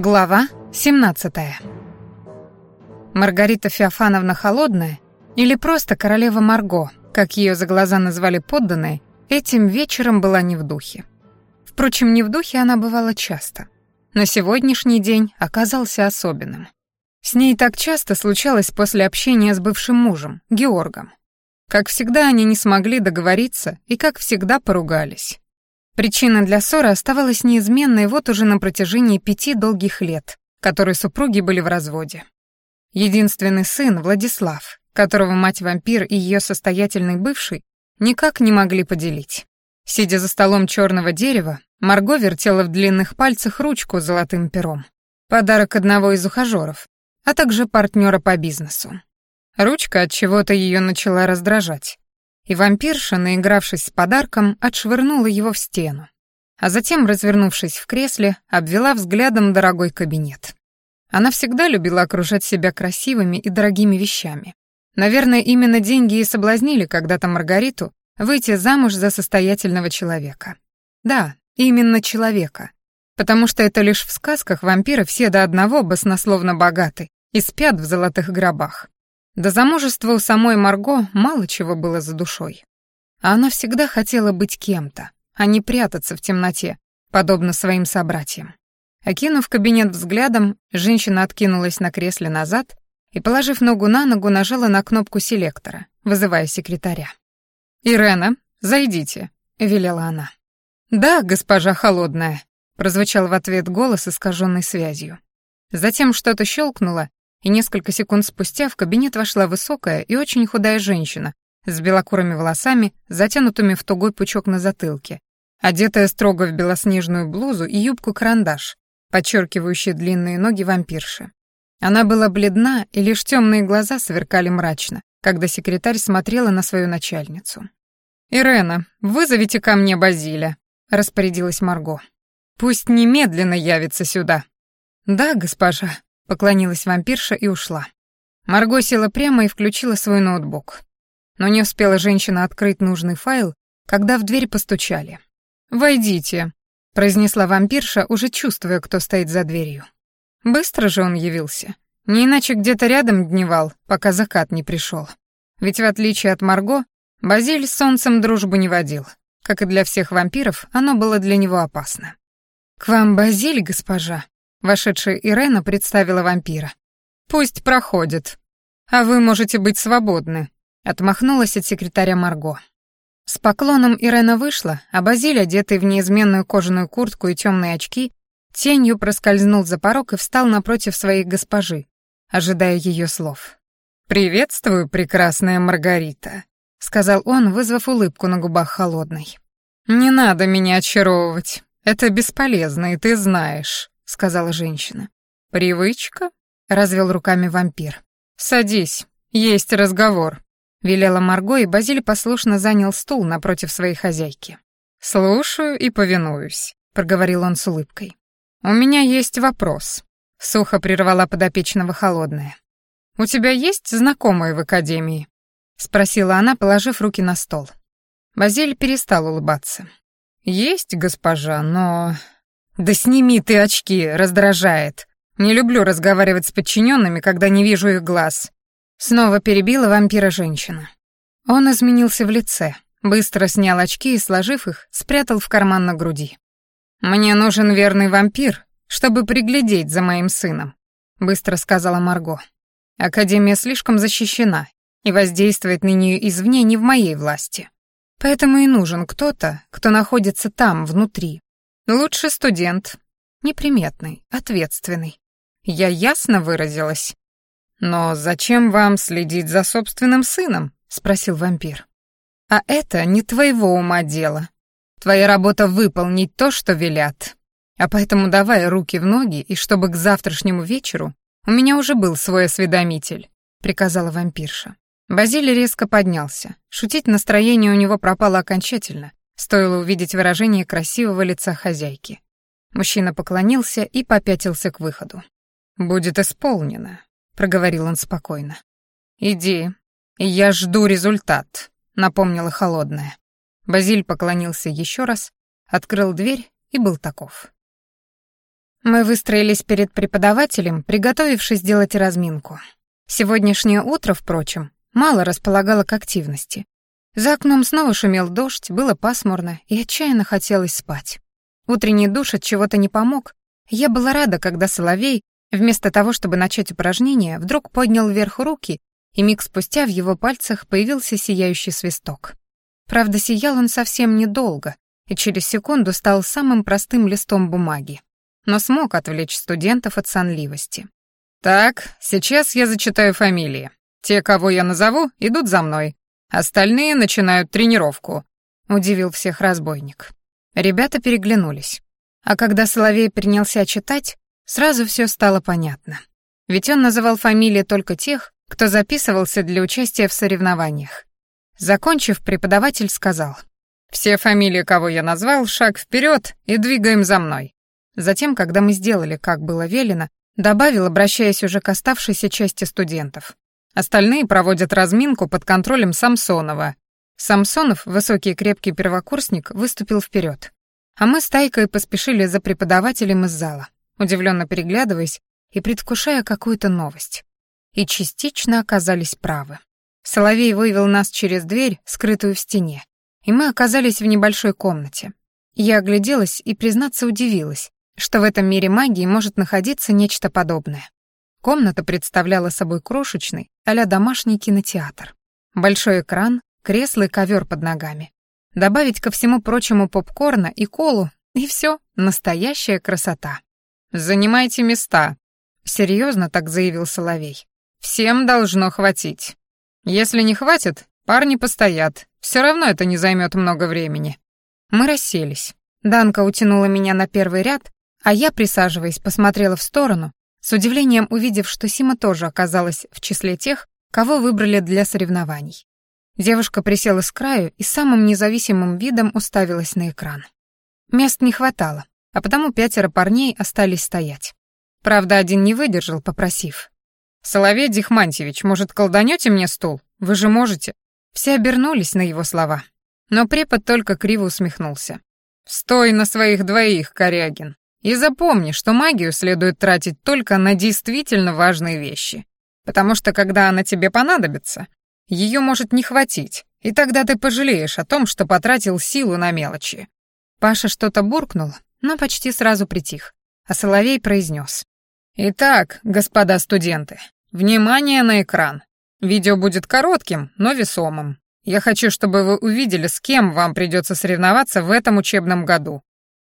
Глава 17. Маргарита Феофановна Холодная, или просто королева Марго, как ее за глаза назвали подданные, этим вечером была не в духе. Впрочем, не в духе она бывала часто. Но сегодняшний день оказался особенным. С ней так часто случалось после общения с бывшим мужем, Георгом. Как всегда, они не смогли договориться и, как всегда, поругались. Причина для ссоры оставалась неизменной вот уже на протяжении пяти долгих лет, которые супруги были в разводе. Единственный сын, Владислав, которого мать-вампир и ее состоятельный бывший никак не могли поделить. Сидя за столом черного дерева, Марго вертела в длинных пальцах ручку с золотым пером. Подарок одного из ухажеров, а также партнера по бизнесу. Ручка от чего-то ее начала раздражать и вампирша, наигравшись с подарком, отшвырнула его в стену, а затем, развернувшись в кресле, обвела взглядом дорогой кабинет. Она всегда любила окружать себя красивыми и дорогими вещами. Наверное, именно деньги и соблазнили когда-то Маргариту выйти замуж за состоятельного человека. Да, именно человека. Потому что это лишь в сказках вампиры все до одного баснословно богаты и спят в золотых гробах. До замужества у самой Марго мало чего было за душой. А она всегда хотела быть кем-то, а не прятаться в темноте, подобно своим собратьям. Окинув кабинет взглядом, женщина откинулась на кресле назад и, положив ногу на ногу, нажала на кнопку селектора, вызывая секретаря. «Ирена, зайдите», — велела она. «Да, госпожа холодная», — прозвучал в ответ голос, искаженный связью. Затем что-то щелкнуло, и несколько секунд спустя в кабинет вошла высокая и очень худая женщина с белокурыми волосами, затянутыми в тугой пучок на затылке, одетая строго в белоснежную блузу и юбку-карандаш, подчеркивающие длинные ноги вампирши. Она была бледна, и лишь темные глаза сверкали мрачно, когда секретарь смотрела на свою начальницу. «Ирена, вызовите ко мне Базиля», — распорядилась Марго. «Пусть немедленно явится сюда». «Да, госпожа», Поклонилась вампирша и ушла. Марго села прямо и включила свой ноутбук. Но не успела женщина открыть нужный файл, когда в дверь постучали. «Войдите», — произнесла вампирша, уже чувствуя, кто стоит за дверью. Быстро же он явился. Не иначе где-то рядом дневал, пока закат не пришел. Ведь в отличие от Марго, Базиль с солнцем дружбу не водил. Как и для всех вампиров, оно было для него опасно. «К вам Базиль, госпожа», Вошедшая Ирена представила вампира. «Пусть проходит. А вы можете быть свободны», — отмахнулась от секретаря Марго. С поклоном Ирена вышла, а Базиль, одетый в неизменную кожаную куртку и темные очки, тенью проскользнул за порог и встал напротив своей госпожи, ожидая ее слов. «Приветствую, прекрасная Маргарита», — сказал он, вызвав улыбку на губах холодной. «Не надо меня очаровывать. Это бесполезно, и ты знаешь сказала женщина. Привычка? развел руками вампир. Садись, есть разговор, велела Марго, и Базиль послушно занял стул напротив своей хозяйки. Слушаю и повинуюсь, проговорил он с улыбкой. У меня есть вопрос, сухо прервала подопечного холодная. У тебя есть знакомые в академии? спросила она, положив руки на стол. Базиль перестал улыбаться. Есть, госпожа, но «Да сними ты очки, раздражает. Не люблю разговаривать с подчиненными, когда не вижу их глаз». Снова перебила вампира женщина. Он изменился в лице, быстро снял очки и, сложив их, спрятал в карман на груди. «Мне нужен верный вампир, чтобы приглядеть за моим сыном», — быстро сказала Марго. «Академия слишком защищена, и воздействовать на нее извне не в моей власти. Поэтому и нужен кто-то, кто находится там, внутри, Лучше студент. Неприметный, ответственный. Я ясно выразилась. Но зачем вам следить за собственным сыном? спросил вампир. А это не твоего ума дело. Твоя работа выполнить то, что велят. А поэтому давай руки в ноги, и чтобы к завтрашнему вечеру у меня уже был свой осведомитель, приказала вампирша. Базилий резко поднялся. Шутить настроение у него пропало окончательно, Стоило увидеть выражение красивого лица хозяйки. Мужчина поклонился и попятился к выходу. «Будет исполнено», — проговорил он спокойно. «Иди, я жду результат», — напомнила холодная. Базиль поклонился еще раз, открыл дверь и был таков. Мы выстроились перед преподавателем, приготовившись сделать разминку. Сегодняшнее утро, впрочем, мало располагало к активности. За окном снова шумел дождь, было пасмурно и отчаянно хотелось спать. Утренний душ от чего-то не помог. Я была рада, когда Соловей, вместо того, чтобы начать упражнение, вдруг поднял вверх руки, и миг спустя в его пальцах появился сияющий свисток. Правда, сиял он совсем недолго, и через секунду стал самым простым листом бумаги, но смог отвлечь студентов от сонливости. «Так, сейчас я зачитаю фамилии. Те, кого я назову, идут за мной. Остальные начинают тренировку», — удивил всех разбойник. Ребята переглянулись. А когда Соловей принялся читать, сразу все стало понятно. Ведь он называл фамилии только тех, кто записывался для участия в соревнованиях. Закончив, преподаватель сказал, «Все фамилии, кого я назвал, шаг вперед и двигаем за мной». Затем, когда мы сделали, как было велено, добавил, обращаясь уже к оставшейся части студентов. Остальные проводят разминку под контролем Самсонова. Самсонов, высокий и крепкий первокурсник, выступил вперед. А мы с Тайкой поспешили за преподавателем из зала, удивленно переглядываясь и предвкушая какую-то новость. И частично оказались правы. Соловей вывел нас через дверь, скрытую в стене, и мы оказались в небольшой комнате. Я огляделась и, признаться, удивилась, что в этом мире магии может находиться нечто подобное. Комната представляла собой крошечный, а домашний кинотеатр. Большой экран, кресло и ковер под ногами. Добавить ко всему прочему попкорна и колу, и все, настоящая красота. «Занимайте места», — серьезно так заявил Соловей. «Всем должно хватить. Если не хватит, парни постоят. Все равно это не займет много времени». Мы расселись. Данка утянула меня на первый ряд, а я, присаживаясь, посмотрела в сторону, с удивлением увидев, что Сима тоже оказалась в числе тех, кого выбрали для соревнований. Девушка присела с краю и самым независимым видом уставилась на экран. Мест не хватало, а потому пятеро парней остались стоять. Правда, один не выдержал, попросив. «Соловей Дихмантьевич, может, колданете мне стул? Вы же можете». Все обернулись на его слова. Но препод только криво усмехнулся. «Стой на своих двоих, Корягин. И запомни, что магию следует тратить только на действительно важные вещи. Потому что когда она тебе понадобится, ее может не хватить, и тогда ты пожалеешь о том, что потратил силу на мелочи». Паша что-то буркнул, но почти сразу притих, а Соловей произнес. «Итак, господа студенты, внимание на экран. Видео будет коротким, но весомым. Я хочу, чтобы вы увидели, с кем вам придется соревноваться в этом учебном году.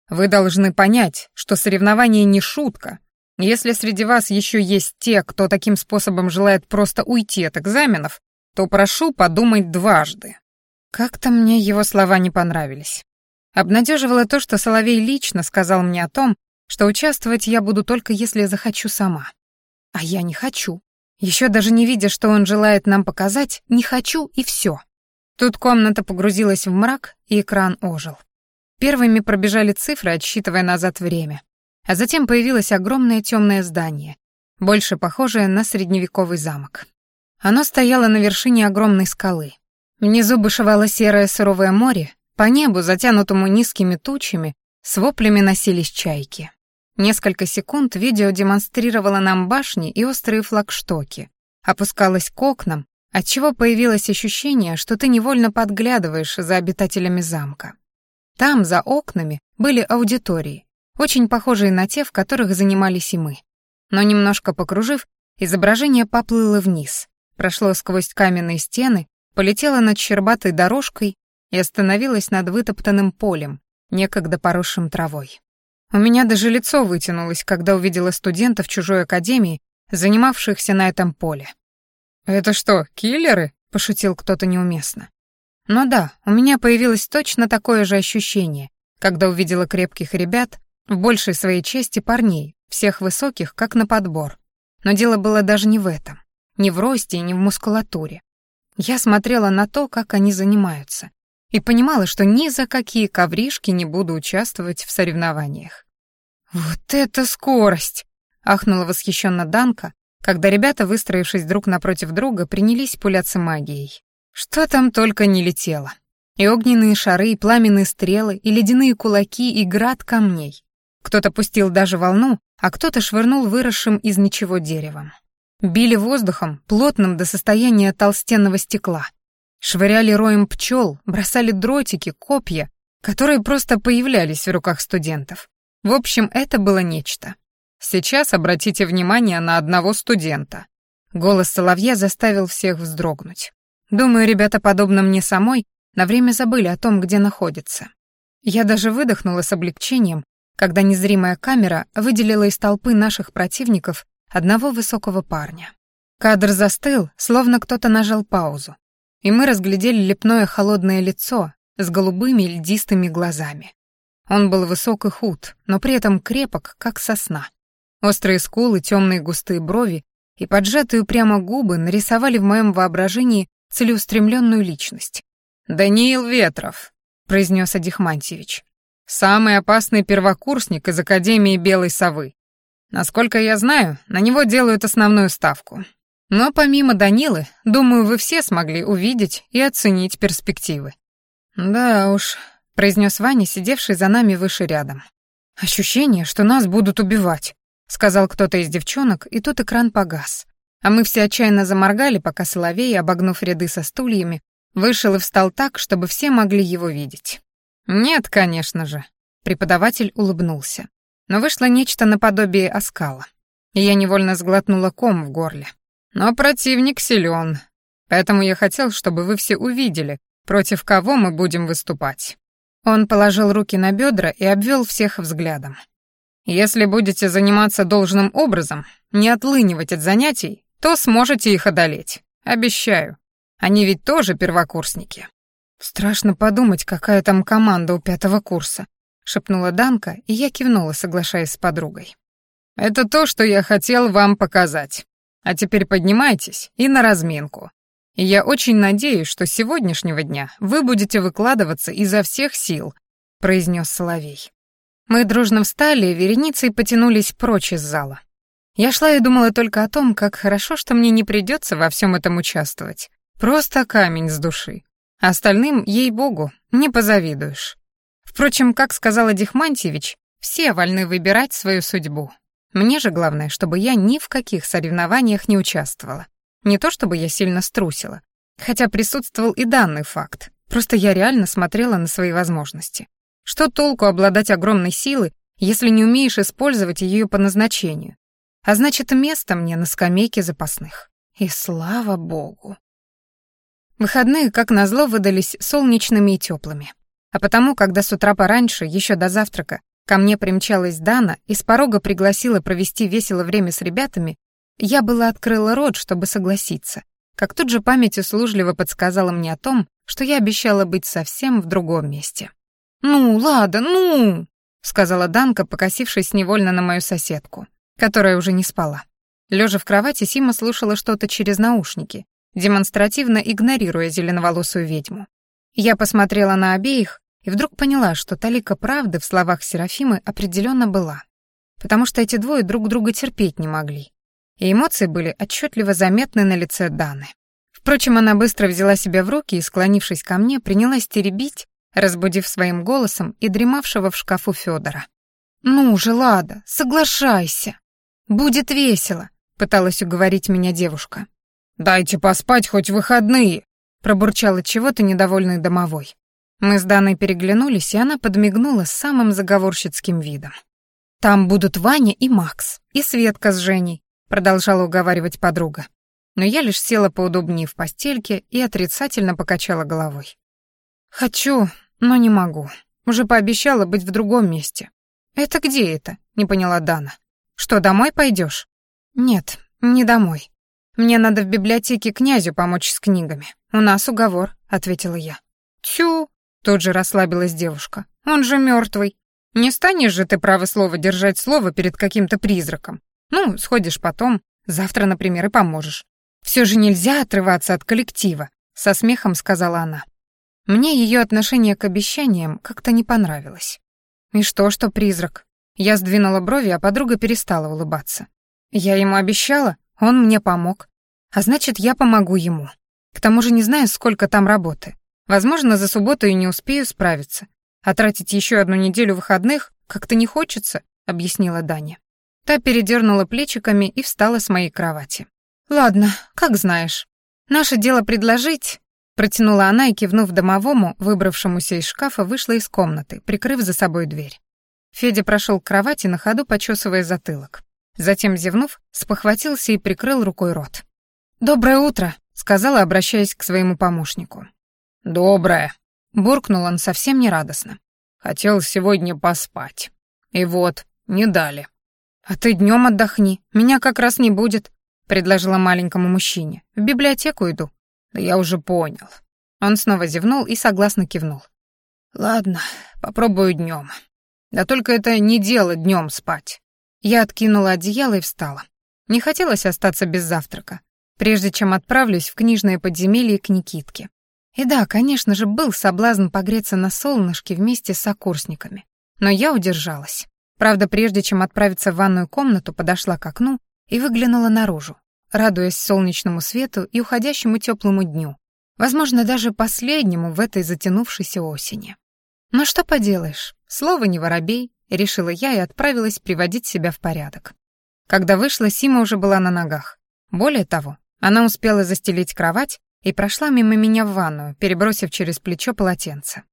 Вы должны понять, что соревнование не шутка. Если среди вас еще есть те, кто таким способом желает просто уйти от экзаменов, то прошу подумать дважды. Как-то мне его слова не понравились. Обнадеживало то, что Соловей лично сказал мне о том, что участвовать я буду только если захочу сама. А я не хочу. Еще даже не видя, что он желает нам показать, не хочу и все. Тут комната погрузилась в мрак, и экран ожил. Первыми пробежали цифры, отсчитывая назад время. А затем появилось огромное темное здание, больше похожее на средневековый замок. Оно стояло на вершине огромной скалы. Внизу бушевало серое суровое море, по небу, затянутому низкими тучами, с воплями носились чайки. Несколько секунд видео демонстрировало нам башни и острые флагштоки, опускалось к окнам, отчего появилось ощущение, что ты невольно подглядываешь за обитателями замка. Там, за окнами, были аудитории, очень похожие на те, в которых занимались и мы. Но немножко покружив, изображение поплыло вниз, прошло сквозь каменные стены, полетело над щербатой дорожкой и остановилось над вытоптанным полем, некогда поросшим травой. У меня даже лицо вытянулось, когда увидела студентов чужой академии, занимавшихся на этом поле. «Это что, киллеры?» — пошутил кто-то неуместно. Но да, у меня появилось точно такое же ощущение, когда увидела крепких ребят, в большей своей части парней, всех высоких, как на подбор. Но дело было даже не в этом, не в росте и не в мускулатуре. Я смотрела на то, как они занимаются, и понимала, что ни за какие ковришки не буду участвовать в соревнованиях. «Вот это скорость!» — ахнула восхищенно Данка, когда ребята, выстроившись друг напротив друга, принялись пуляться магией. Что там только не летело. И огненные шары, и пламенные стрелы, и ледяные кулаки, и град камней. Кто-то пустил даже волну, а кто-то швырнул выросшим из ничего деревом. Били воздухом, плотным до состояния толстенного стекла. Швыряли роем пчел, бросали дротики, копья, которые просто появлялись в руках студентов. В общем, это было нечто. Сейчас обратите внимание на одного студента. Голос соловья заставил всех вздрогнуть. Думаю, ребята, подобно мне самой, на время забыли о том, где находятся. Я даже выдохнула с облегчением, когда незримая камера выделила из толпы наших противников одного высокого парня. Кадр застыл, словно кто-то нажал паузу, и мы разглядели лепное холодное лицо с голубыми льдистыми глазами. Он был высок и худ, но при этом крепок, как сосна. Острые скулы, темные густые брови и поджатые прямо губы нарисовали в моем воображении целеустремленную личность. «Даниил Ветров», — произнес Адихмантьевич. Самый опасный первокурсник из Академии Белой Совы. Насколько я знаю, на него делают основную ставку. Но помимо Данилы, думаю, вы все смогли увидеть и оценить перспективы. Да уж, произнес Ваня, сидевший за нами выше рядом. Ощущение, что нас будут убивать, сказал кто-то из девчонок, и тут экран погас. А мы все отчаянно заморгали, пока Соловей, обогнув ряды со стульями, вышел и встал так, чтобы все могли его видеть. «Нет, конечно же», — преподаватель улыбнулся. Но вышло нечто наподобие оскала. И я невольно сглотнула ком в горле. Но противник силен, поэтому я хотел, чтобы вы все увидели, против кого мы будем выступать. Он положил руки на бедра и обвел всех взглядом. Если будете заниматься должным образом, не отлынивать от занятий, то сможете их одолеть. Обещаю. Они ведь тоже первокурсники. «Страшно подумать, какая там команда у пятого курса», — шепнула Данка, и я кивнула, соглашаясь с подругой. «Это то, что я хотел вам показать. А теперь поднимайтесь и на разминку. И я очень надеюсь, что с сегодняшнего дня вы будете выкладываться изо всех сил», — произнес Соловей. Мы дружно встали вереницей потянулись прочь из зала. Я шла и думала только о том, как хорошо, что мне не придется во всем этом участвовать. Просто камень с души. Остальным, ей-богу, не позавидуешь. Впрочем, как сказал Дихмантьевич, все вольны выбирать свою судьбу. Мне же главное, чтобы я ни в каких соревнованиях не участвовала. Не то чтобы я сильно струсила, хотя присутствовал и данный факт. Просто я реально смотрела на свои возможности. Что толку обладать огромной силой, если не умеешь использовать ее по назначению? А значит, место мне на скамейке запасных. И слава богу. Выходные, как назло, выдались солнечными и теплыми. А потому, когда с утра пораньше, еще до завтрака, ко мне примчалась Дана и с порога пригласила провести весело время с ребятами, я была открыла рот, чтобы согласиться, как тут же память услужливо подсказала мне о том, что я обещала быть совсем в другом месте. «Ну, Лада, ну!» — сказала Данка, покосившись невольно на мою соседку, которая уже не спала. Лежа в кровати, Сима слушала что-то через наушники, демонстративно игнорируя зеленоволосую ведьму. Я посмотрела на обеих и вдруг поняла, что талика правды в словах Серафимы определенно была, потому что эти двое друг друга терпеть не могли, и эмоции были отчетливо заметны на лице Даны. Впрочем, она быстро взяла себя в руки и, склонившись ко мне, принялась теребить, разбудив своим голосом и дремавшего в шкафу Федора. «Ну же, Лада, соглашайся! Будет весело!» — пыталась уговорить меня девушка. «Дайте поспать хоть выходные!» — пробурчал от чего-то недовольный домовой. Мы с Даной переглянулись, и она подмигнула с самым заговорщицким видом. «Там будут Ваня и Макс, и Светка с Женей», — продолжала уговаривать подруга. Но я лишь села поудобнее в постельке и отрицательно покачала головой. «Хочу, но не могу. Уже пообещала быть в другом месте». «Это где это?» — не поняла Дана. «Что, домой пойдешь?» «Нет, не домой. «Мне надо в библиотеке князю помочь с книгами. У нас уговор», — ответила я. «Тю!» — тут же расслабилась девушка. «Он же мертвый. Не станешь же ты право слово держать слово перед каким-то призраком. Ну, сходишь потом, завтра, например, и поможешь. Все же нельзя отрываться от коллектива», — со смехом сказала она. Мне ее отношение к обещаниям как-то не понравилось. «И что, что призрак?» Я сдвинула брови, а подруга перестала улыбаться. «Я ему обещала, он мне помог. А значит, я помогу ему. К тому же не знаю, сколько там работы. Возможно, за субботу и не успею справиться. А тратить еще одну неделю выходных как-то не хочется. объяснила Даня. Та передернула плечиками и встала с моей кровати. «Ладно, как знаешь. Наше дело предложить...» Протянула она и, кивнув домовому, выбравшемуся из шкафа, вышла из комнаты, прикрыв за собой дверь. Федя прошел к кровати, на ходу почесывая затылок. Затем, зевнув, спохватился и прикрыл рукой рот. «Доброе утро», — сказала, обращаясь к своему помощнику. «Доброе», — буркнул он совсем нерадостно. «Хотел сегодня поспать. И вот, не дали». «А ты днем отдохни, меня как раз не будет», — предложила маленькому мужчине. «В библиотеку иду». «Да я уже понял». Он снова зевнул и согласно кивнул. «Ладно, попробую днем. Да только это не дело днем спать». Я откинула одеяло и встала. Не хотелось остаться без завтрака, прежде чем отправлюсь в книжное подземелье к Никитке. И да, конечно же, был соблазн погреться на солнышке вместе с сокурсниками. Но я удержалась. Правда, прежде чем отправиться в ванную комнату, подошла к окну и выглянула наружу, радуясь солнечному свету и уходящему теплому дню, возможно, даже последнему в этой затянувшейся осени. Но что поделаешь, слово не воробей, решила я и отправилась приводить себя в порядок. Когда вышла, Сима уже была на ногах. Более того, она успела застелить кровать и прошла мимо меня в ванную, перебросив через плечо полотенце.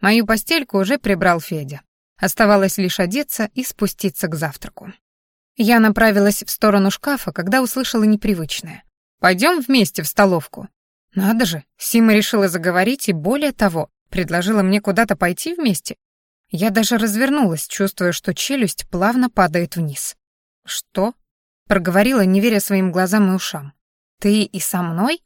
Мою постельку уже прибрал Федя. Оставалось лишь одеться и спуститься к завтраку. Я направилась в сторону шкафа, когда услышала непривычное. «Пойдем вместе в столовку». Надо же, Сима решила заговорить и, более того, предложила мне куда-то пойти вместе. Я даже развернулась, чувствуя, что челюсть плавно падает вниз. «Что?» — проговорила, не веря своим глазам и ушам. «Ты и со мной?»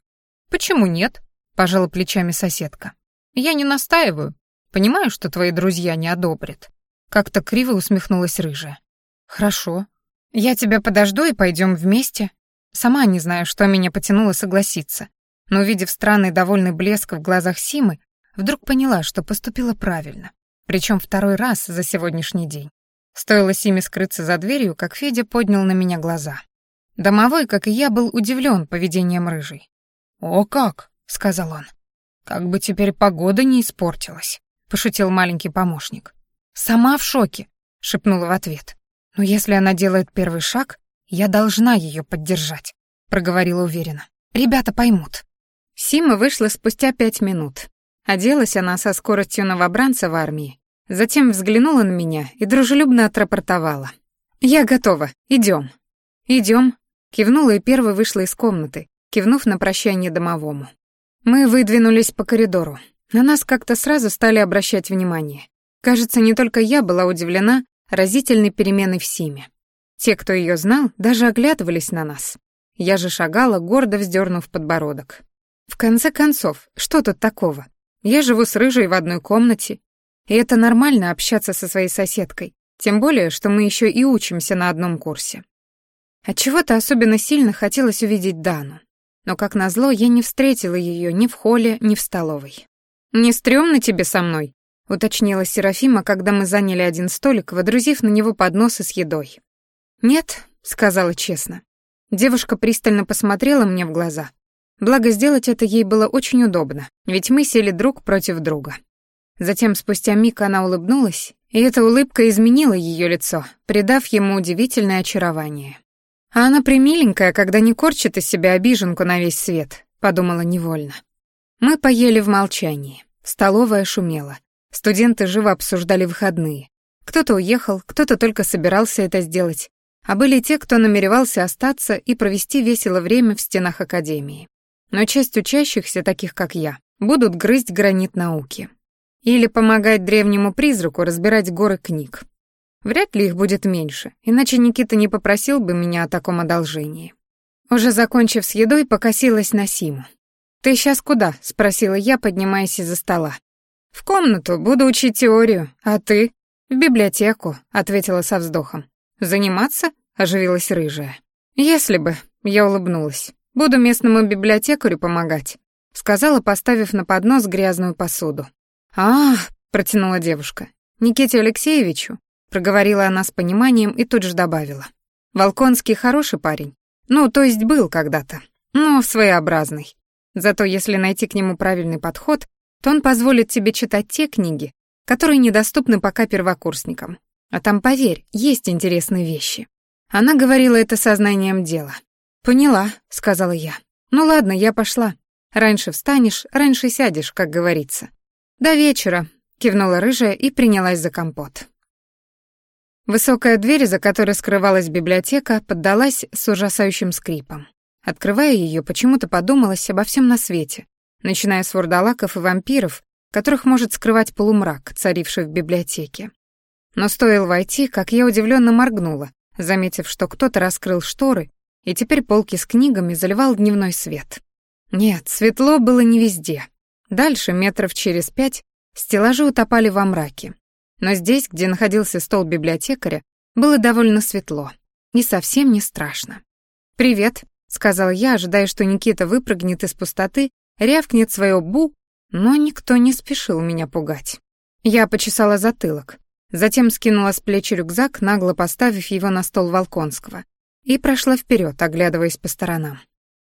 «Почему нет?» — пожала плечами соседка. «Я не настаиваю. Понимаю, что твои друзья не одобрят. Как-то криво усмехнулась рыжая. «Хорошо. Я тебя подожду и пойдем вместе». Сама не знаю, что меня потянуло согласиться, но, увидев странный довольный блеск в глазах Симы, вдруг поняла, что поступила правильно. Причем второй раз за сегодняшний день. Стоило Симе скрыться за дверью, как Федя поднял на меня глаза. Домовой, как и я, был удивлен поведением рыжей. «О как!» — сказал он. «Как бы теперь погода не испортилась», — пошутил маленький помощник. «Сама в шоке», — шепнула в ответ. «Но если она делает первый шаг, я должна ее поддержать», — проговорила уверенно. «Ребята поймут». Сима вышла спустя пять минут. Оделась она со скоростью новобранца в армии. Затем взглянула на меня и дружелюбно отрапортовала. «Я готова. Идем». «Идем», — кивнула и первой вышла из комнаты, кивнув на прощание домовому. Мы выдвинулись по коридору. На нас как-то сразу стали обращать внимание. Кажется, не только я была удивлена разительной переменой в Симе. Те, кто ее знал, даже оглядывались на нас. Я же шагала, гордо вздернув подбородок. В конце концов, что тут такого? Я живу с Рыжей в одной комнате, и это нормально общаться со своей соседкой, тем более, что мы еще и учимся на одном курсе. Отчего-то особенно сильно хотелось увидеть Дану. Но, как назло, я не встретила ее ни в холле, ни в столовой. «Не стрёмно тебе со мной?» — уточнила Серафима, когда мы заняли один столик, водрузив на него подносы с едой. «Нет», — сказала честно. Девушка пристально посмотрела мне в глаза. Благо, сделать это ей было очень удобно, ведь мы сели друг против друга. Затем, спустя миг, она улыбнулась, и эта улыбка изменила ее лицо, придав ему удивительное очарование. «А она примиленькая, когда не корчит из себя обиженку на весь свет», — подумала невольно. Мы поели в молчании. Столовая шумела. Студенты живо обсуждали выходные. Кто-то уехал, кто-то только собирался это сделать, а были те, кто намеревался остаться и провести весело время в стенах академии. Но часть учащихся, таких как я, будут грызть гранит науки. Или помогать древнему призраку разбирать горы книг. Вряд ли их будет меньше, иначе Никита не попросил бы меня о таком одолжении. Уже закончив с едой, покосилась на Симу. «Ты сейчас куда?» — спросила я, поднимаясь из-за стола. «В комнату, буду учить теорию. А ты?» «В библиотеку», — ответила со вздохом. «Заниматься?» — оживилась рыжая. «Если бы», — я улыбнулась. «Буду местному библиотекарю помогать», — сказала, поставив на поднос грязную посуду. а протянула девушка. «Никите Алексеевичу?» — проговорила она с пониманием и тут же добавила. «Волконский хороший парень. Ну, то есть был когда-то. Но своеобразный. Зато если найти к нему правильный подход, то он позволит тебе читать те книги, которые недоступны пока первокурсникам. А там, поверь, есть интересные вещи. Она говорила это сознанием дела. «Поняла», — сказала я. «Ну ладно, я пошла. Раньше встанешь, раньше сядешь, как говорится». «До вечера», — кивнула рыжая и принялась за компот. Высокая дверь, за которой скрывалась библиотека, поддалась с ужасающим скрипом. Открывая ее, почему-то подумалось обо всем на свете, начиная с вурдалаков и вампиров, которых может скрывать полумрак, царивший в библиотеке. Но стоило войти, как я удивленно моргнула, заметив, что кто-то раскрыл шторы, и теперь полки с книгами заливал дневной свет. Нет, светло было не везде. Дальше, метров через пять, стеллажи утопали во мраке. Но здесь, где находился стол библиотекаря, было довольно светло и совсем не страшно. «Привет», — сказал я, ожидая, что Никита выпрыгнет из пустоты, рявкнет свое «бу», но никто не спешил меня пугать. Я почесала затылок. Затем скинула с плечи рюкзак, нагло поставив его на стол Волконского, и прошла вперед, оглядываясь по сторонам.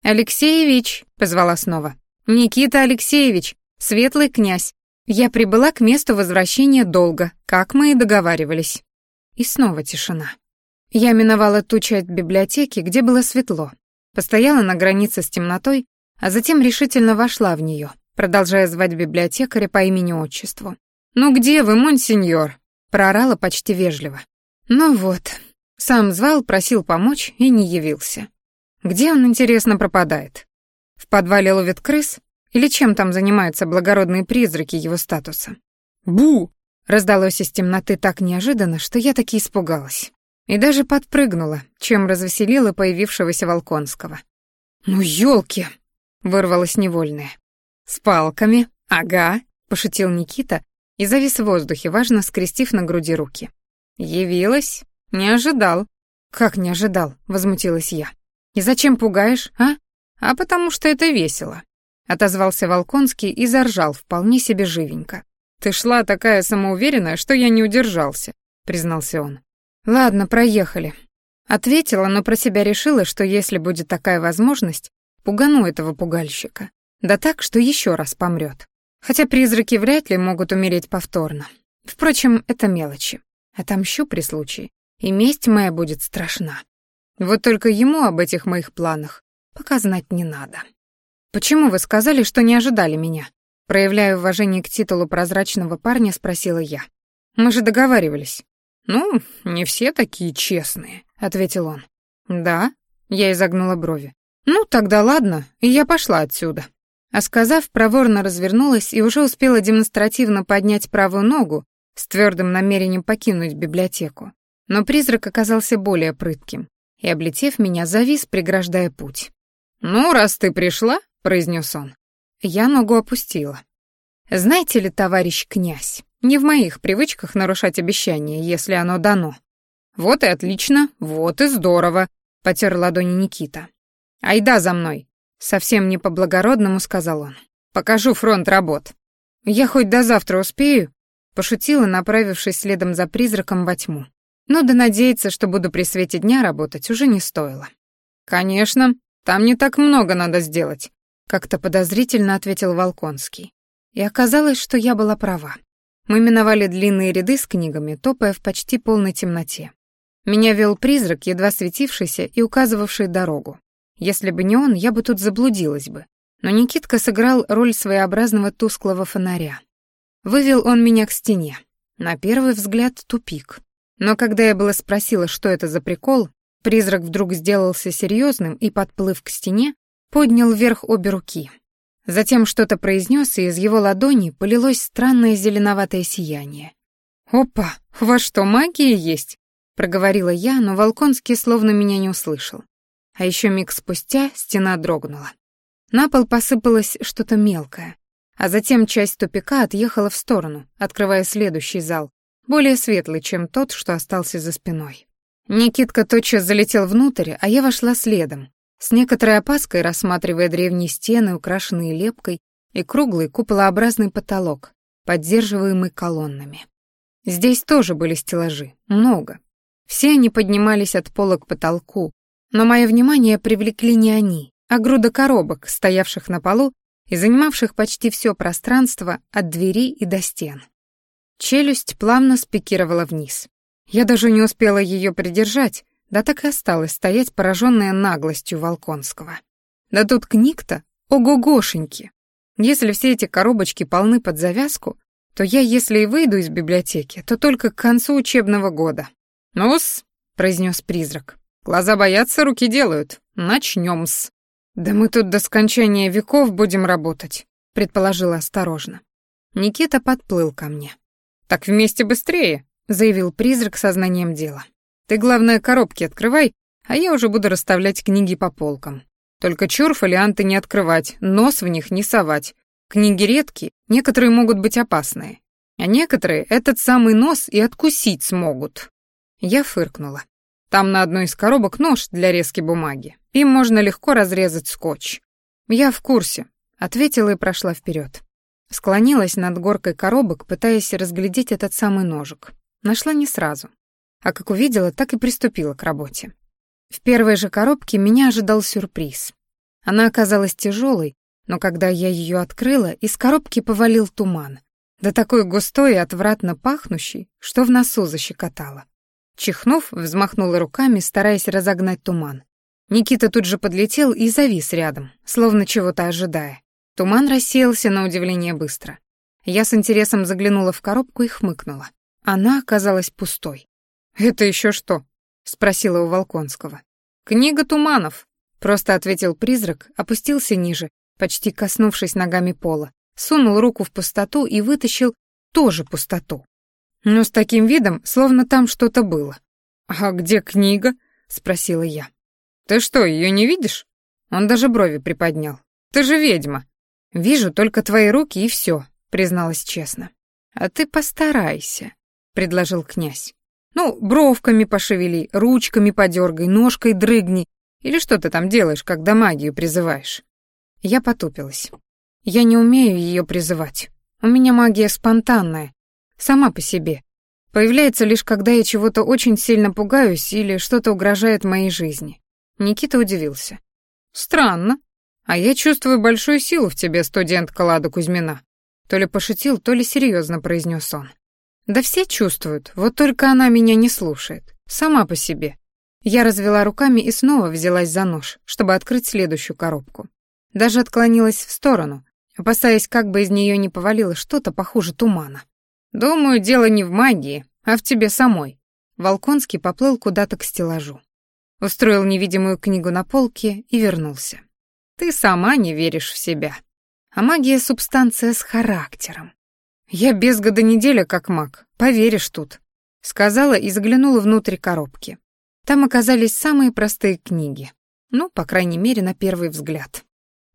«Алексеевич!» — позвала снова. «Никита Алексеевич, светлый князь, я прибыла к месту возвращения долго, как мы и договаривались». И снова тишина. Я миновала ту часть библиотеки, где было светло, постояла на границе с темнотой, а затем решительно вошла в нее, продолжая звать библиотекаря по имени-отчеству. «Ну где вы, монсеньор?» Проорала почти вежливо. Ну вот, сам звал, просил помочь и не явился. Где он, интересно, пропадает? В подвале ловит крыс? Или чем там занимаются благородные призраки его статуса? «Бу!» раздалось из темноты так неожиданно, что я таки испугалась. И даже подпрыгнула, чем развеселила появившегося Волконского. «Ну, ёлки!» — вырвалось невольное. «С палками? Ага», — пошутил Никита, и завис в воздухе, важно скрестив на груди руки. «Явилась? Не ожидал». «Как не ожидал?» — возмутилась я. «И зачем пугаешь, а?» «А потому что это весело», — отозвался Волконский и заржал вполне себе живенько. «Ты шла такая самоуверенная, что я не удержался», — признался он. «Ладно, проехали». Ответила, но про себя решила, что если будет такая возможность, пугану этого пугальщика. Да так, что еще раз помрет. Хотя призраки вряд ли могут умереть повторно. Впрочем, это мелочи. Отомщу при случае, и месть моя будет страшна. Вот только ему об этих моих планах пока знать не надо. «Почему вы сказали, что не ожидали меня?» Проявляя уважение к титулу прозрачного парня, спросила я. «Мы же договаривались». «Ну, не все такие честные», — ответил он. «Да?» — я изогнула брови. «Ну, тогда ладно, и я пошла отсюда». А сказав, проворно развернулась и уже успела демонстративно поднять правую ногу с твердым намерением покинуть библиотеку. Но призрак оказался более прытким и, облетев меня, завис, преграждая путь. «Ну, раз ты пришла», — произнес он. Я ногу опустила. «Знаете ли, товарищ князь, не в моих привычках нарушать обещание, если оно дано». «Вот и отлично, вот и здорово», — потер ладони Никита. «Айда за мной», Совсем не по-благородному сказал он. Покажу фронт работ. Я хоть до завтра успею, пошутила, направившись следом за призраком во тьму. Но да надеяться, что буду при свете дня работать, уже не стоило. Конечно, там не так много надо сделать, как-то подозрительно ответил Волконский. И оказалось, что я была права. Мы миновали длинные ряды с книгами, топая в почти полной темноте. Меня вел призрак, едва светившийся и указывавший дорогу. Если бы не он, я бы тут заблудилась бы. Но Никитка сыграл роль своеобразного тусклого фонаря. Вывел он меня к стене. На первый взгляд тупик. Но когда я была спросила, что это за прикол, призрак вдруг сделался серьезным и, подплыв к стене, поднял вверх обе руки. Затем что-то произнес, и из его ладони полилось странное зеленоватое сияние. «Опа, вас что, магия есть?» — проговорила я, но Волконский словно меня не услышал. А еще миг спустя стена дрогнула. На пол посыпалось что-то мелкое, а затем часть тупика отъехала в сторону, открывая следующий зал, более светлый, чем тот, что остался за спиной. Никитка тотчас залетел внутрь, а я вошла следом, с некоторой опаской рассматривая древние стены, украшенные лепкой, и круглый куполообразный потолок, поддерживаемый колоннами. Здесь тоже были стеллажи, много. Все они поднимались от пола к потолку, но мое внимание привлекли не они, а груда коробок, стоявших на полу и занимавших почти все пространство от двери и до стен. Челюсть плавно спикировала вниз. Я даже не успела ее придержать, да так и осталась стоять, пораженная наглостью Волконского. Да тут книг-то, ого-гошеньки. Если все эти коробочки полны под завязку, то я, если и выйду из библиотеки, то только к концу учебного года. «Ну-с», — произнес призрак, — «глаза боятся, руки делают. Начнем-с». «Да мы тут до скончания веков будем работать», — предположила осторожно. Никита подплыл ко мне. «Так вместе быстрее», — заявил призрак сознанием дела. «Ты, главное, коробки открывай, а я уже буду расставлять книги по полкам. Только чур фолианты не открывать, нос в них не совать. Книги редкие, некоторые могут быть опасные. А некоторые этот самый нос и откусить смогут. Я фыркнула. Там на одной из коробок нож для резки бумаги. Им можно легко разрезать скотч. Я в курсе, ответила и прошла вперед. Склонилась над горкой коробок, пытаясь разглядеть этот самый ножик. Нашла не сразу. А как увидела, так и приступила к работе. В первой же коробке меня ожидал сюрприз. Она оказалась тяжелой, но когда я ее открыла, из коробки повалил туман. Да такой густой и отвратно пахнущий, что в носу защекотало. Чихнув, взмахнула руками, стараясь разогнать туман. Никита тут же подлетел и завис рядом, словно чего-то ожидая. Туман рассеялся на удивление быстро. Я с интересом заглянула в коробку и хмыкнула. Она оказалась пустой. «Это еще что?» — спросила у Волконского. «Книга туманов», — просто ответил призрак, опустился ниже, почти коснувшись ногами пола, сунул руку в пустоту и вытащил тоже пустоту. Но с таким видом, словно там что-то было. «А где книга?» — спросила я. «Ты что, ее не видишь?» Он даже брови приподнял. «Ты же ведьма». «Вижу только твои руки и все», — призналась честно. «А ты постарайся», — предложил князь. Ну, бровками пошевели, ручками подергай, ножкой дрыгни. Или что ты там делаешь, когда магию призываешь?» Я потупилась. «Я не умею ее призывать. У меня магия спонтанная, сама по себе. Появляется лишь, когда я чего-то очень сильно пугаюсь или что-то угрожает моей жизни». Никита удивился. «Странно. А я чувствую большую силу в тебе, студент Калада Кузьмина». То ли пошутил, то ли серьезно произнес он. Да все чувствуют, вот только она меня не слушает. Сама по себе. Я развела руками и снова взялась за нож, чтобы открыть следующую коробку. Даже отклонилась в сторону, опасаясь, как бы из нее не повалило что-то похуже тумана. «Думаю, дело не в магии, а в тебе самой». Волконский поплыл куда-то к стеллажу. Устроил невидимую книгу на полке и вернулся. «Ты сама не веришь в себя. А магия — субстанция с характером. «Я без года неделя как маг, поверишь тут», — сказала и заглянула внутрь коробки. Там оказались самые простые книги. Ну, по крайней мере, на первый взгляд.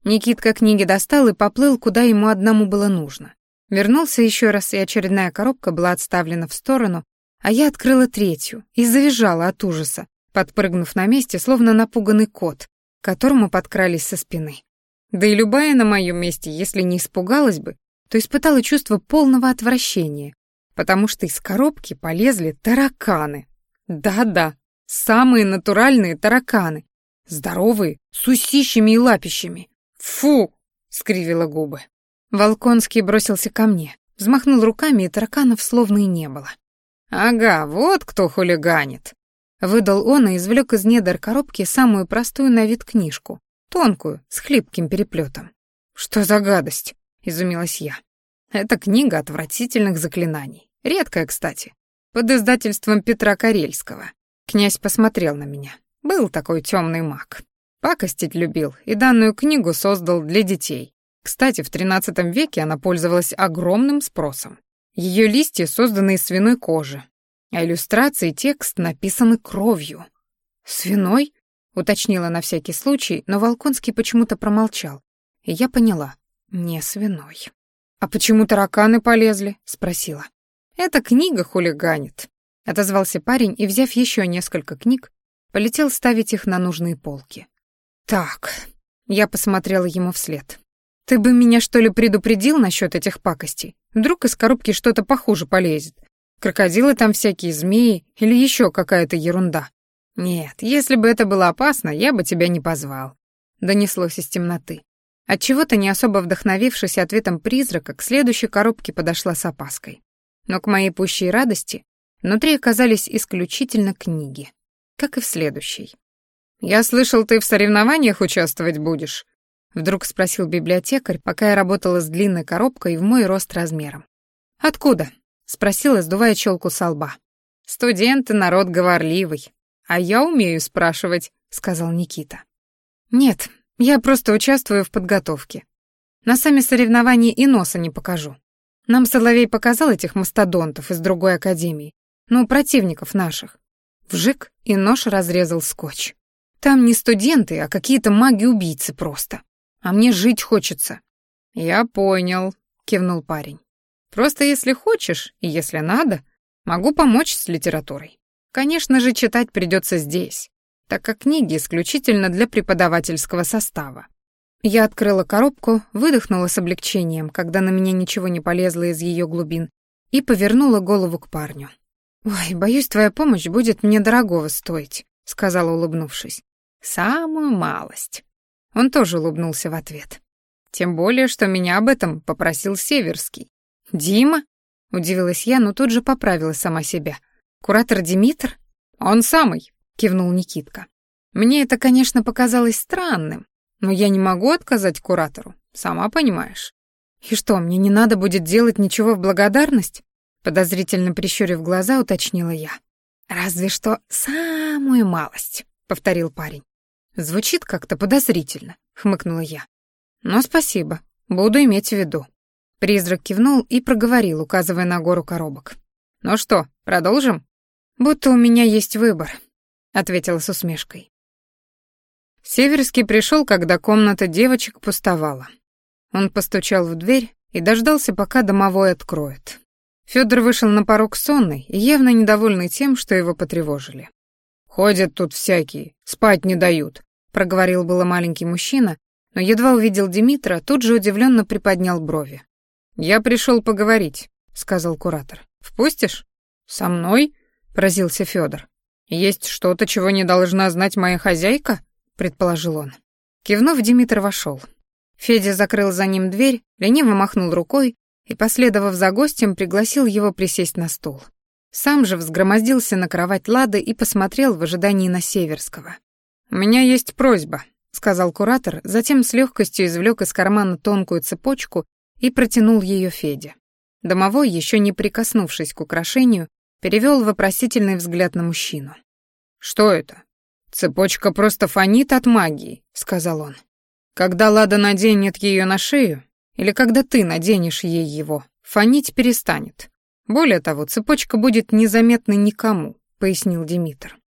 Никитка книги достал и поплыл, куда ему одному было нужно. Вернулся еще раз, и очередная коробка была отставлена в сторону, а я открыла третью и завизжала от ужаса, подпрыгнув на месте, словно напуганный кот, к которому подкрались со спины. Да и любая на моем месте, если не испугалась бы, то испытала чувство полного отвращения, потому что из коробки полезли тараканы. Да-да, самые натуральные тараканы. Здоровые, с усищами и лапищами. «Фу!» — скривила губы. Волконский бросился ко мне, взмахнул руками, и тараканов словно и не было. «Ага, вот кто хулиганит!» Выдал он и извлек из недр коробки самую простую на вид книжку, тонкую, с хлипким переплетом. «Что за гадость?» изумилась я. Это книга отвратительных заклинаний. Редкая, кстати. Под издательством Петра Карельского. Князь посмотрел на меня. Был такой темный маг. Пакостить любил и данную книгу создал для детей. Кстати, в XIII веке она пользовалась огромным спросом. Ее листья созданы из свиной кожи, а иллюстрации текст написаны кровью. «Свиной?» — уточнила на всякий случай, но Волконский почему-то промолчал. И я поняла, не свиной. «А почему тараканы полезли?» — спросила. «Эта книга хулиганит», — отозвался парень и, взяв еще несколько книг, полетел ставить их на нужные полки. «Так», — я посмотрела ему вслед. «Ты бы меня, что ли, предупредил насчет этих пакостей? Вдруг из коробки что-то похуже полезет? Крокодилы там всякие, змеи или еще какая-то ерунда?» «Нет, если бы это было опасно, я бы тебя не позвал», — донеслось из темноты. Отчего-то не особо вдохновившись ответом призрака, к следующей коробке подошла с опаской. Но к моей пущей радости Внутри оказались исключительно книги, как и в следующей. «Я слышал, ты в соревнованиях участвовать будешь?» Вдруг спросил библиотекарь, пока я работала с длинной коробкой в мой рост размером. «Откуда?» — спросила, сдувая челку со лба. «Студенты — народ говорливый, а я умею спрашивать», — сказал Никита. «Нет, я просто участвую в подготовке. На сами соревнования и носа не покажу. Нам Соловей показал этих мастодонтов из другой академии, ну, противников наших. Вжик, и нож разрезал скотч. Там не студенты, а какие-то маги-убийцы просто. А мне жить хочется». «Я понял», — кивнул парень. «Просто если хочешь и если надо, могу помочь с литературой. Конечно же, читать придется здесь, так как книги исключительно для преподавательского состава. Я открыла коробку, выдохнула с облегчением, когда на меня ничего не полезло из ее глубин, и повернула голову к парню. «Ой, боюсь, твоя помощь будет мне дорогого стоить», — сказала, улыбнувшись. «Самую малость». Он тоже улыбнулся в ответ. «Тем более, что меня об этом попросил Северский». «Дима?» — удивилась я, но тут же поправила сама себя. «Куратор Димитр?» «Он самый», — кивнул Никитка. «Мне это, конечно, показалось странным, но я не могу отказать куратору, сама понимаешь». «И что, мне не надо будет делать ничего в благодарность?» Подозрительно прищурив глаза, уточнила я. «Разве что самую малость», — повторил парень. «Звучит как-то подозрительно», — хмыкнула я. «Но спасибо, буду иметь в виду». Призрак кивнул и проговорил, указывая на гору коробок. «Ну что, продолжим?» «Будто у меня есть выбор», — ответила с усмешкой. Северский пришел, когда комната девочек пустовала. Он постучал в дверь и дождался, пока домовой откроет. Федор вышел на порог сонный и явно недовольный тем, что его потревожили. «Ходят тут всякие, спать не дают», — проговорил было маленький мужчина, но едва увидел Димитра, тут же удивленно приподнял брови. «Я пришел поговорить», — сказал куратор. «Впустишь?» «Со мной?» — поразился Федор. «Есть что-то, чего не должна знать моя хозяйка?» — предположил он. Кивнув, Димитр вошел. Федя закрыл за ним дверь, лениво махнул рукой и, последовав за гостем, пригласил его присесть на стул. Сам же взгромоздился на кровать Лады и посмотрел в ожидании на Северского. «У меня есть просьба», — сказал куратор, затем с легкостью извлек из кармана тонкую цепочку и протянул ее Феде. Домовой, еще не прикоснувшись к украшению, перевел вопросительный взгляд на мужчину. «Что это?» «Цепочка просто фонит от магии», — сказал он. «Когда Лада наденет ее на шею, или когда ты наденешь ей его, фонить перестанет. Более того, цепочка будет незаметна никому», — пояснил Димитр.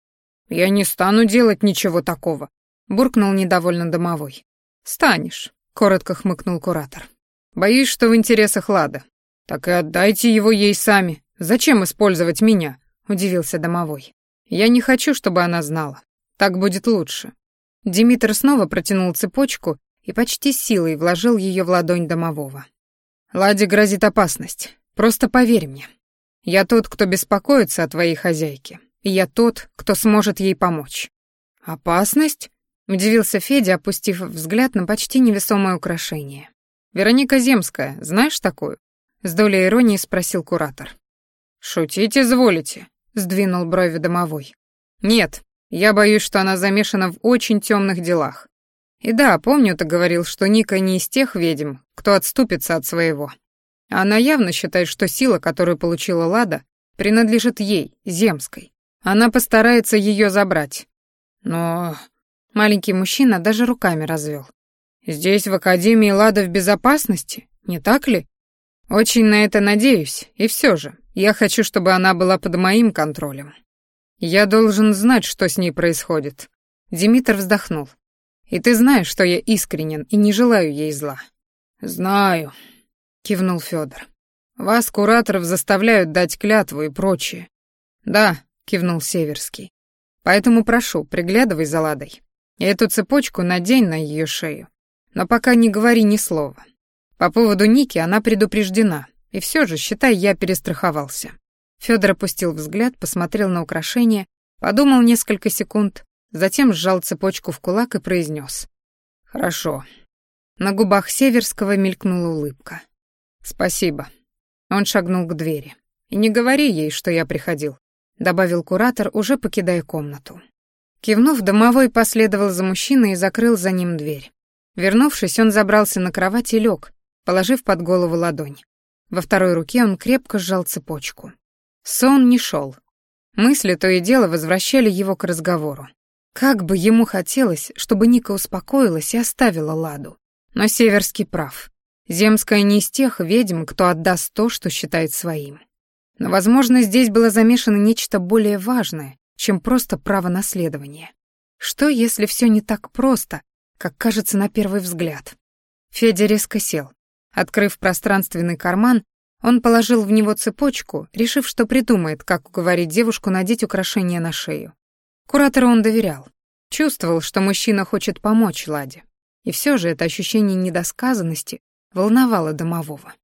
«Я не стану делать ничего такого», — буркнул недовольно домовой. «Станешь», — коротко хмыкнул куратор. Боюсь, что в интересах Лада. Так и отдайте его ей сами. Зачем использовать меня? Удивился домовой. Я не хочу, чтобы она знала. Так будет лучше. Димитр снова протянул цепочку и почти силой вложил ее в ладонь домового. Ладе грозит опасность. Просто поверь мне. Я тот, кто беспокоится о твоей хозяйке. И я тот, кто сможет ей помочь. Опасность? Удивился Федя, опустив взгляд на почти невесомое украшение. Вероника Земская, знаешь такую?» С долей иронии спросил куратор. «Шутить изволите?» — сдвинул брови домовой. «Нет, я боюсь, что она замешана в очень темных делах. И да, помню, ты говорил, что Ника не из тех ведьм, кто отступится от своего. Она явно считает, что сила, которую получила Лада, принадлежит ей, Земской. Она постарается ее забрать. Но маленький мужчина даже руками развел. Здесь, в Академии Лада в безопасности, не так ли? Очень на это надеюсь, и все же, я хочу, чтобы она была под моим контролем. Я должен знать, что с ней происходит. Димитр вздохнул. И ты знаешь, что я искренен и не желаю ей зла. Знаю, кивнул Федор. Вас, кураторов, заставляют дать клятву и прочее. Да, кивнул Северский. Поэтому прошу, приглядывай за Ладой. Эту цепочку надень на ее шею. Но пока не говори ни слова. По поводу Ники она предупреждена, и все же, считай, я перестраховался. Федор опустил взгляд, посмотрел на украшение, подумал несколько секунд, затем сжал цепочку в кулак и произнес: «Хорошо». На губах Северского мелькнула улыбка. «Спасибо». Он шагнул к двери. И не говори ей, что я приходил», — добавил куратор, уже покидая комнату. Кивнув, домовой последовал за мужчиной и закрыл за ним дверь. Вернувшись, он забрался на кровать и лег, положив под голову ладонь. Во второй руке он крепко сжал цепочку. Сон не шел. Мысли то и дело возвращали его к разговору. Как бы ему хотелось, чтобы Ника успокоилась и оставила Ладу. Но Северский прав. Земская не из тех ведьм, кто отдаст то, что считает своим. Но, возможно, здесь было замешано нечто более важное, чем просто право наследования. Что, если все не так просто, как кажется на первый взгляд? Федя резко сел. Открыв пространственный карман, он положил в него цепочку, решив, что придумает, как уговорить девушку надеть украшение на шею. Куратору он доверял. Чувствовал, что мужчина хочет помочь Ладе. И все же это ощущение недосказанности волновало домового.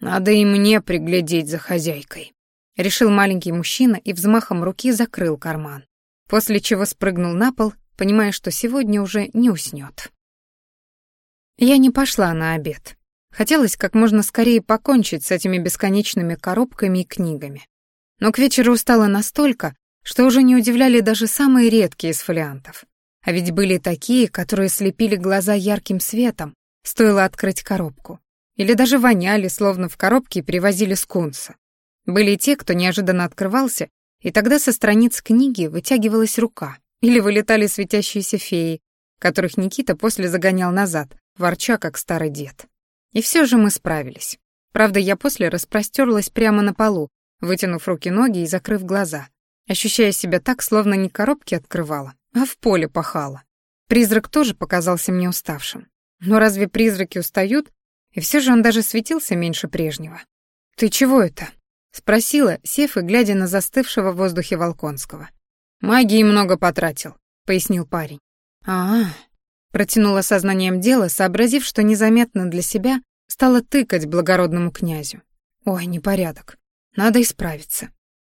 «Надо и мне приглядеть за хозяйкой», — решил маленький мужчина и взмахом руки закрыл карман, после чего спрыгнул на пол, понимая, что сегодня уже не уснет. Я не пошла на обед. Хотелось как можно скорее покончить с этими бесконечными коробками и книгами. Но к вечеру устала настолько, что уже не удивляли даже самые редкие из фолиантов. А ведь были такие, которые слепили глаза ярким светом, стоило открыть коробку. Или даже воняли, словно в коробке привозили скунса. Были те, кто неожиданно открывался, и тогда со страниц книги вытягивалась рука, или вылетали светящиеся феи, которых Никита после загонял назад, ворча, как старый дед. И все же мы справились. Правда, я после распростерлась прямо на полу, вытянув руки-ноги и закрыв глаза, ощущая себя так, словно не коробки открывала, а в поле пахала. Призрак тоже показался мне уставшим. Но разве призраки устают? И все же он даже светился меньше прежнего. «Ты чего это?» — спросила, сев и глядя на застывшего в воздухе Волконского. «Магии много потратил», — пояснил парень. а, -а, -а протянула сознанием дела, сообразив, что незаметно для себя стала тыкать благородному князю. «Ой, непорядок. Надо исправиться.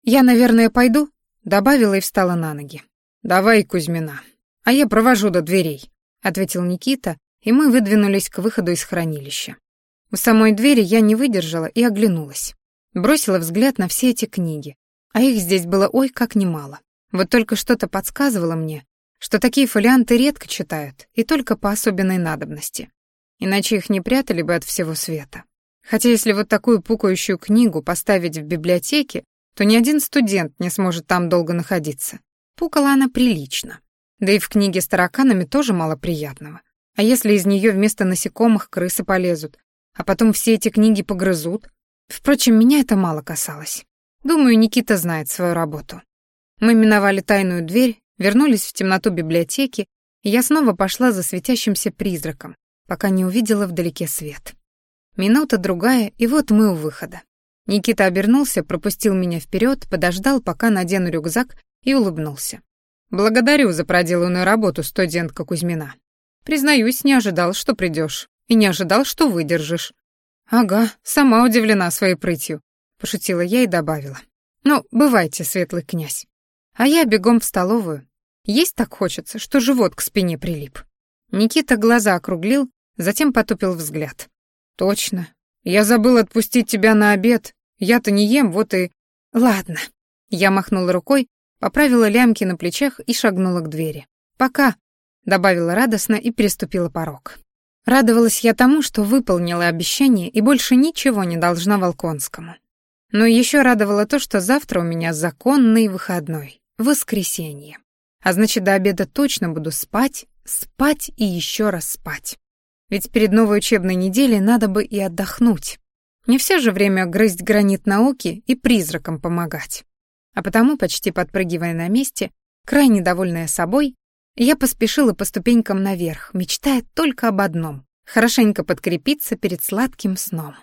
Я, наверное, пойду?» — добавила и встала на ноги. «Давай, Кузьмина, а я провожу до дверей», — ответил Никита, и мы выдвинулись к выходу из хранилища. У самой двери я не выдержала и оглянулась. Бросила взгляд на все эти книги, а их здесь было ой как немало. Вот только что-то подсказывало мне, что такие фолианты редко читают и только по особенной надобности. Иначе их не прятали бы от всего света. Хотя если вот такую пукающую книгу поставить в библиотеке, то ни один студент не сможет там долго находиться. Пукала она прилично. Да и в книге с тараканами тоже мало приятного. А если из нее вместо насекомых крысы полезут, а потом все эти книги погрызут? Впрочем, меня это мало касалось. Думаю, Никита знает свою работу. Мы миновали тайную дверь, вернулись в темноту библиотеки, и я снова пошла за светящимся призраком, пока не увидела вдалеке свет. Минута другая, и вот мы у выхода. Никита обернулся, пропустил меня вперед, подождал, пока надену рюкзак и улыбнулся. «Благодарю за проделанную работу, студентка Кузьмина. Признаюсь, не ожидал, что придешь, и не ожидал, что выдержишь». «Ага, сама удивлена своей прытью», — пошутила я и добавила. «Ну, бывайте, светлый князь». А я бегом в столовую. Есть так хочется, что живот к спине прилип. Никита глаза округлил, затем потупил взгляд. «Точно. Я забыл отпустить тебя на обед. Я-то не ем, вот и...» «Ладно». Я махнула рукой, поправила лямки на плечах и шагнула к двери. «Пока», — добавила радостно и переступила порог. Радовалась я тому, что выполнила обещание и больше ничего не должна Волконскому. Но еще радовало то, что завтра у меня законный выходной, воскресенье. А значит, до обеда точно буду спать, спать и еще раз спать. Ведь перед новой учебной неделей надо бы и отдохнуть. Не все же время грызть гранит науки и призракам помогать. А потому, почти подпрыгивая на месте, крайне довольная собой, я поспешила по ступенькам наверх, мечтая только об одном — хорошенько подкрепиться перед сладким сном.